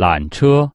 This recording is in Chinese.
缆车。